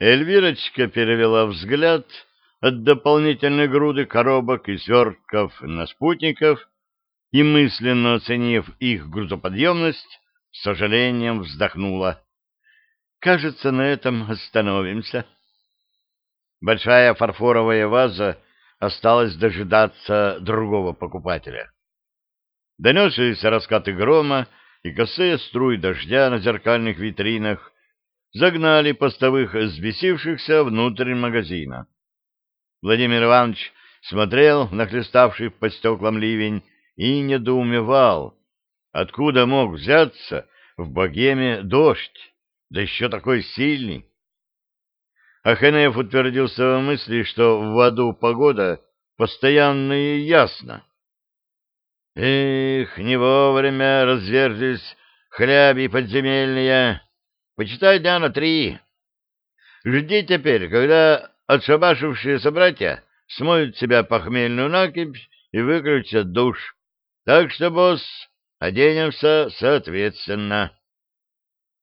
Эльвирочка перевела взгляд от дополнительной груды коробок и свертков на спутников и, мысленно оценив их грузоподъемность, с сожалением вздохнула. «Кажется, на этом остановимся». Большая фарфоровая ваза осталась дожидаться другого покупателя. Донесшиеся раскаты грома и косые струи дождя на зеркальных витринах загнали постовых взбесившихся внутрь магазина. Владимир Иванович смотрел на хлеставший по стеклам ливень и недоумевал, откуда мог взяться в богеме дождь, да еще такой сильный. Аханеев утвердился в мысли, что в аду погода постоянно и ясна. Эх, не вовремя разверзлись хляби подземельные. Почитай дня на три. Жди теперь, когда отшабашившие собратья смоют себя похмельную накипь и выключат душ. Так что, босс, оденемся соответственно.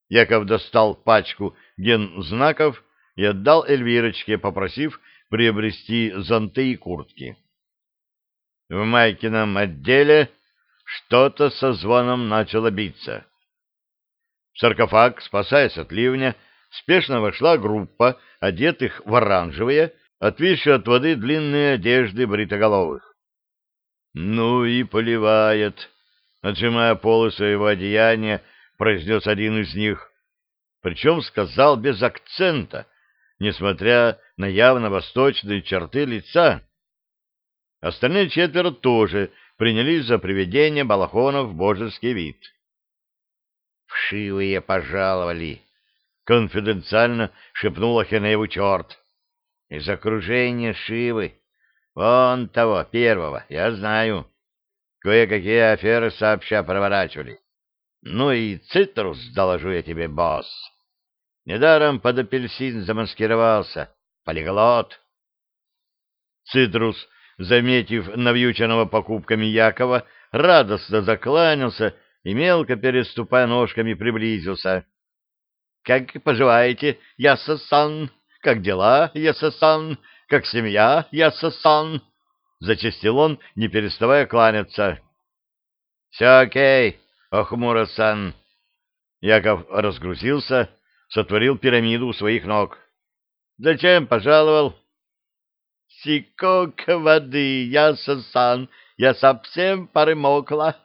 Яков достал пачку гензнаков и отдал Эльвирочке, попросив приобрести зонты и куртки. В Майкином отделе что-то со звоном начало биться. В саркофаг, спасаясь от ливня, спешно вошла группа, одетых в оранжевые, отвисшие от воды длинные одежды бритоголовых. «Ну и поливает», — отжимая полы своего одеяния, произнес один из них. Причем сказал без акцента — несмотря на явно восточные черты лица. Остальные четверо тоже принялись за приведение балахонов в божеский вид. «Вшивые пожаловали!» — конфиденциально шепнул Ахенееву черт. «Из окружения Шивы. Вон того, первого, я знаю. Кое-какие аферы сообща проворачивали. Ну и цитрус, доложу я тебе, босс». Недаром под апельсин замаскировался. Полиглот. Цитрус, заметив навьюченного покупками Якова, радостно закланялся и, мелко переступая ножками, приблизился. — Как поживаете, Яса-сан? Как дела, Яса-сан? Как семья, Яса-сан? — зачастил он, не переставая кланяться. — Все окей, Охмура-сан. Яков разгрузился сотворил пирамиду у своих ног. «Зачем пожаловал?» «Сикок воды, я сан, я совсем промокла.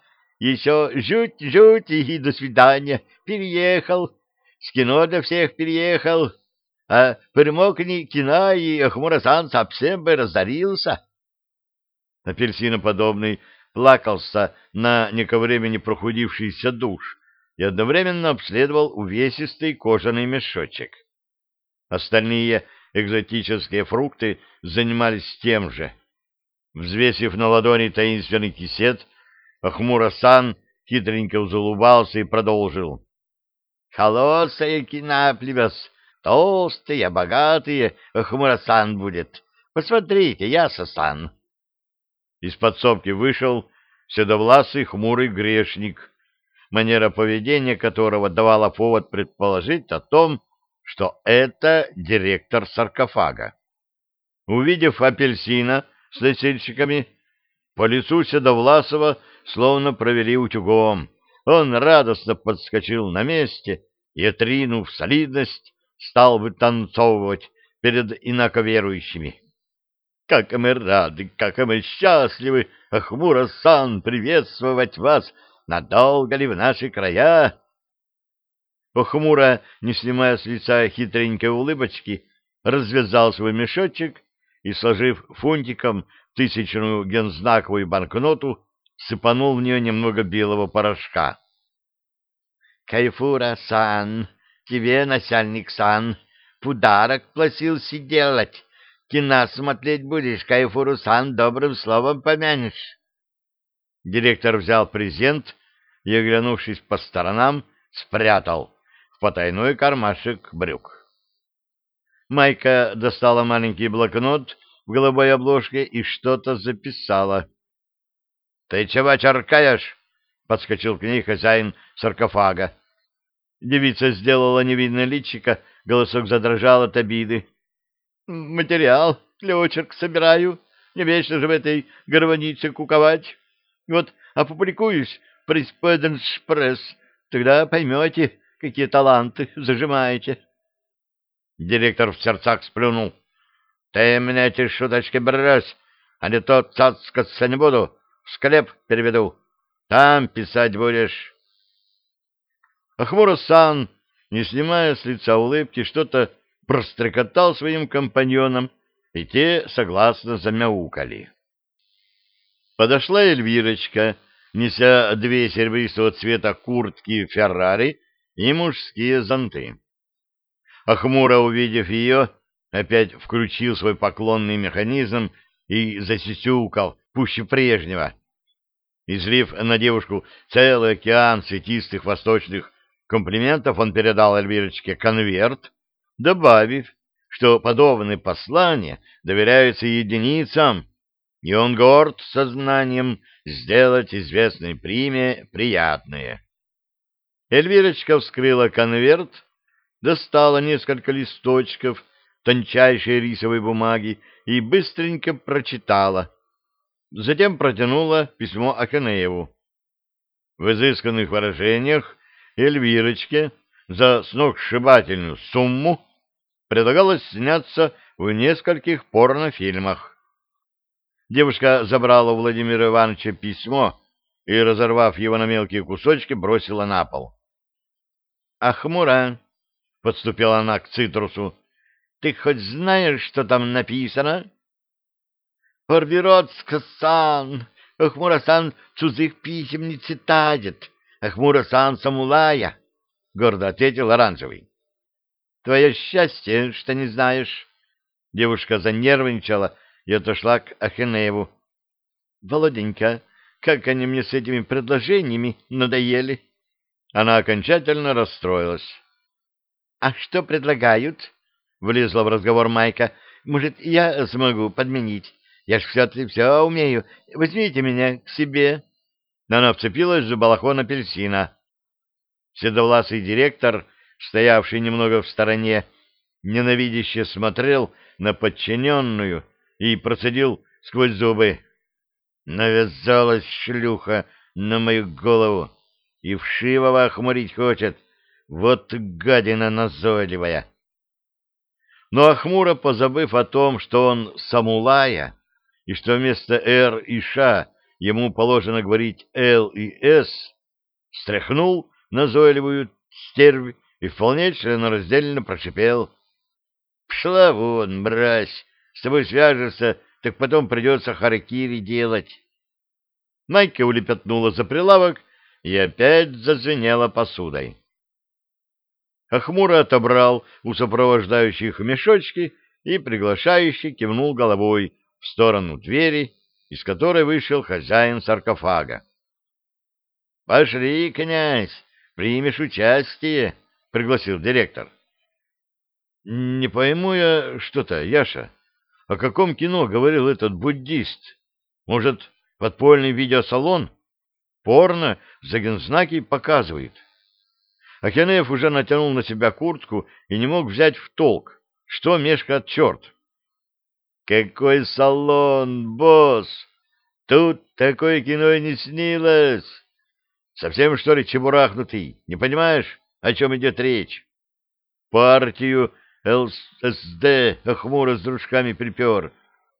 Еще жуть-жуть и до свидания. Переехал. С кино для всех переехал. А примокни кино, и Ахмурасан совсем бы разорился». Апельсиноподобный плакался на неко времени прохудившийся душ, и одновременно обследовал увесистый кожаный мешочек. Остальные экзотические фрукты занимались тем же. Взвесив на ладони таинственный кисет, Ахмура-сан хитренько залубался и продолжил. «Холосая кинаплевес, толстые, богатые, Ахмура-сан будет. Посмотрите, Яса-сан». Из подсобки вышел седовласый хмурый грешник манера поведения которого давала повод предположить о том, что это директор саркофага. Увидев апельсина с носильщиками, по лицу Седовласова словно провели утюгом. Он радостно подскочил на месте и, отринув солидность, стал вытанцовывать перед инаковерующими. «Как мы рады, как мы счастливы, Ахмура-сан, приветствовать вас Надолго ли в наши края? Похмуро, не снимая с лица хитренькой улыбочки, развязал свой мешочек и, сложив фунтиком тысячную гензнаковую банкноту, сыпанул в нее немного белого порошка. — Кайфура-сан, тебе, начальник-сан, подарок просился делать. Кино смотреть будешь, Кайфуру-сан добрым словом помянешь. Директор взял презент и, оглянувшись по сторонам, спрятал в потайной кармашек брюк. Майка достала маленький блокнот в голубой обложке и что-то записала. — Ты чего черкаешь? — подскочил к ней хозяин саркофага. Девица сделала невидное личико, голосок задрожал от обиды. Материал для очерк собираю, не вечно же в этой гармонице куковать. Вот опубликуюсь в Приспеденс Пресс, тогда поймете, какие таланты зажимаете. Директор в сердцах сплюнул. — Ты мне эти шуточки брось, а не то цацкаться не буду, склеп переведу. Там писать будешь. Ахмура-сан, не снимая с лица улыбки, что-то прострекотал своим компаньонам, и те согласно замяукали. Подошла Эльвирочка, неся две серебристого цвета куртки Феррари и мужские зонты. Ахмура, увидев ее, опять включил свой поклонный механизм и засисюкал пуще прежнего. Излив на девушку целый океан цветистых восточных комплиментов, он передал Эльвирочке конверт, добавив, что подобные послания доверяются единицам, и он горд сознанием сделать известной приме приятное. Эльвирочка вскрыла конверт, достала несколько листочков тончайшей рисовой бумаги и быстренько прочитала. Затем протянула письмо Аканееву. В изысканных выражениях Эльвирочке за сногсшибательную сумму предлагалось сняться в нескольких порнофильмах. Девушка забрала у Владимира Ивановича письмо и, разорвав его на мелкие кусочки, бросила на пол. — Ахмура, — подступила она к цитрусу, — ты хоть знаешь, что там написано? — Порбиротска-сан, Ахмура-сан чужих писем не цитадит, Ахмура-сан самулая, — гордо ответил Оранжевый. — Твое счастье, что не знаешь. Девушка занервничала и отошла к Ахенееву. — Володенька, как они мне с этими предложениями надоели. Она окончательно расстроилась. — А что предлагают? — влезла в разговор Майка. — Может, я смогу подменить? Я ж все-таки все умею. Возьмите меня к себе. Она вцепилась за балахон апельсина. Седовласый директор, стоявший немного в стороне, ненавидяще смотрел на подчиненную и процедил сквозь зубы. Навязалась шлюха на мою голову и вшивого охмурить хочет. Вот гадина назойливая. Но Ахмура, позабыв о том, что он самулая, и что вместо «Р» и «Ш» ему положено говорить «Л» и «С», стряхнул назойливую стервь и вполне членораздельно прошипел. «Пшла вон, мразь, с тобой свяжешься, так потом придется харакири делать». Майка улепетнула за прилавок и опять зазвенела посудой. Ахмуро отобрал у сопровождающих мешочки и приглашающий кивнул головой в сторону двери, из которой вышел хозяин саркофага. — Пошли, князь, примешь участие, — пригласил директор. — Не пойму я что-то, Яша. О каком кино говорил этот буддист? Может, подпольный видеосалон? Порно за гензнаки показывает. — Ахенеев уже натянул на себя куртку и не мог взять в толк, что мешкает черт. «Какой салон, босс! Тут такое кино и не снилось! Совсем, что ли, чебурахнутый? Не понимаешь, о чем идет речь? Партию ЛСД охмуро с дружками припер.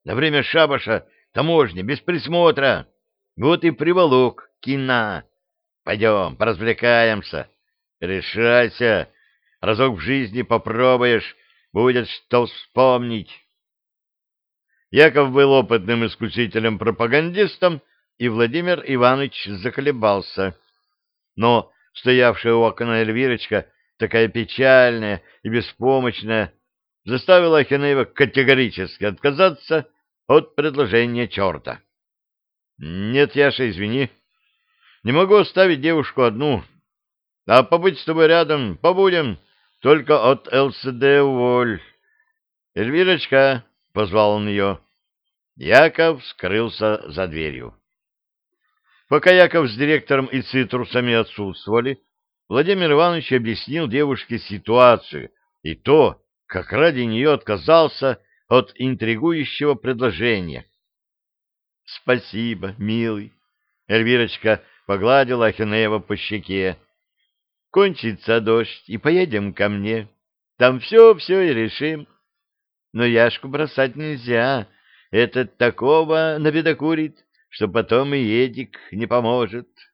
На время шабаша таможни, без присмотра. Вот и приволок кино. Пойдем, поразвлекаемся». Решайся, разок в жизни попробуешь, будет что вспомнить. Яков был опытным искусителем-пропагандистом, и Владимир Иванович заколебался. Но стоявшая у окна Эльвирочка, такая печальная и беспомощная, заставила Ахинеева категорически отказаться от предложения черта. — Нет, Яша, извини. Не могу оставить девушку одну. А побыть с тобой рядом побудем, только от ЛСД уволь. Эльвирочка, — позвал он ее. Яков скрылся за дверью. Пока Яков с директором и цитрусами отсутствовали, Владимир Иванович объяснил девушке ситуацию, И то, как ради нее отказался от интригующего предложения. — Спасибо, милый. Эльвирочка погладила Ахинеева по щеке. — Кончится дождь, и поедем ко мне. Там все-все и решим. Но Яшку бросать нельзя. Этот такого набедокурит, что потом и Эдик не поможет. —